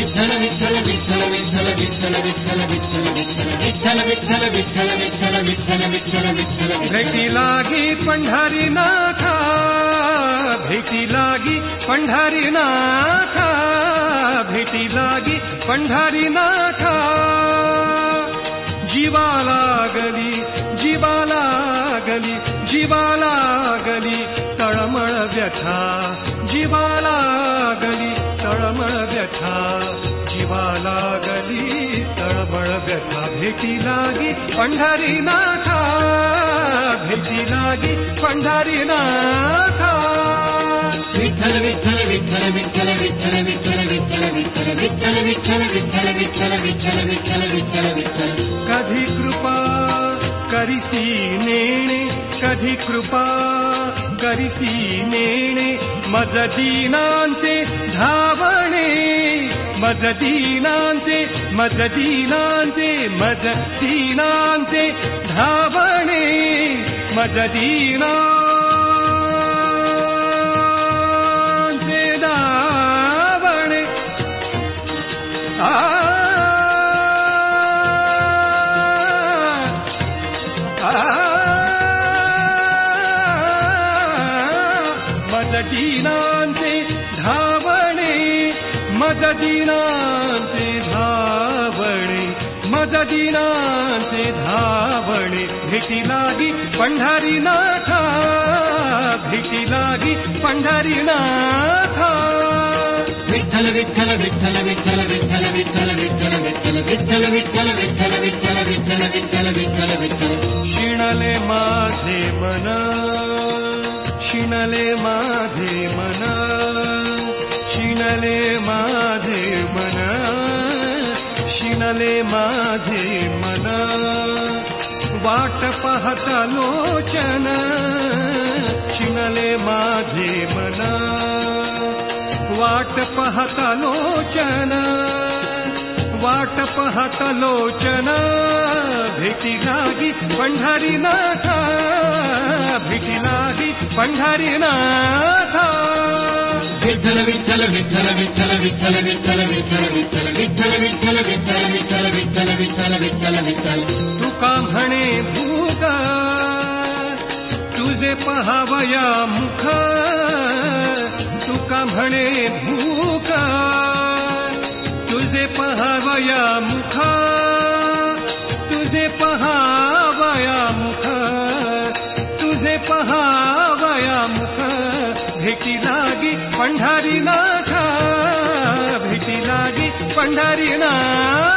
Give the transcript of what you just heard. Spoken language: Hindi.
विठ्ठल विठ्ठल विठ्ठल विठ्ठल विठ्ठल विठ्ठल विठ्ठल विठ्ठल विठ्ठल विठ्ठल विठ्ठल विठ्ठल विठ्ठल विठ्ठल भेटी लागी पंढारी नाथा भेटी लागी पंढारी नाथा भेटी लागी पंढारी नाथा जीवा लागली जीवा लागली जीवा लागली तळमळ व्यथा जीवा लागली तळमळ व्यथा जीवा लागली तळमळ व्यथा भेटी लागी पंढारी नाथा भेटी लागी पंढारी नाथा विठ्ठल विठ्ठल विठ्ठल विठ्ठल विठ्ठल विठ्ठल विठ्ठल विठ्ठल विठ्ठल विठ्ठल विठ्ठल विठ्ठल विठ्ठल विठ्ठल विठ्ठल विठ्ठल कधी कृपा करिसी नेणे कधी कृपा मदीनान्ते धावणे मदीनान्ते मदीनान्ते मदीनान्ते धावणे मदीना मददीनांचे धावणे मददीनांचे धावणे मददीनांचे धावणे भेटी लागी पंढारी नाथा भेटी लागी पंढारी नाथा विठ्ठल विठ्ठल विठ्ठल विठ्ठल विठ्ठल विठ्ठल विठ्ठल विठ्ठल विठ्ठल विठ्ठल विठ्ठल विठ्ठल विठ्ठल विठ्ठल विठ्ठल विठ्ठल शिणले माझे मन शिणले माझे मन शिणले माझे मन शिणले माझे मन. वाट पाहत लोचन शिणले माझे मन. वाट पाहत लोचन लागी पंढारी नाथा भेटी लागी पंढारी नाथा विठ्ठल विठ्ठल विठ्ठल विठ्ठल विठ्ठल विठ्ठल विठ्ठल विठ्ठल विठ्ठल विठ्ठल विठ्ठल विठ्ठल विठ्ठल विठ्ठल विठ्ठल विठ्ठल तुका म्हणे भूक तुझे पहावया मुख तुका म्हणे भूक पहावया मुख, तुझे पहावया मुख, तुझे पहावया मुख, भेटी लागी पंढारी नाथा भेटी लागी पंढारी नाथा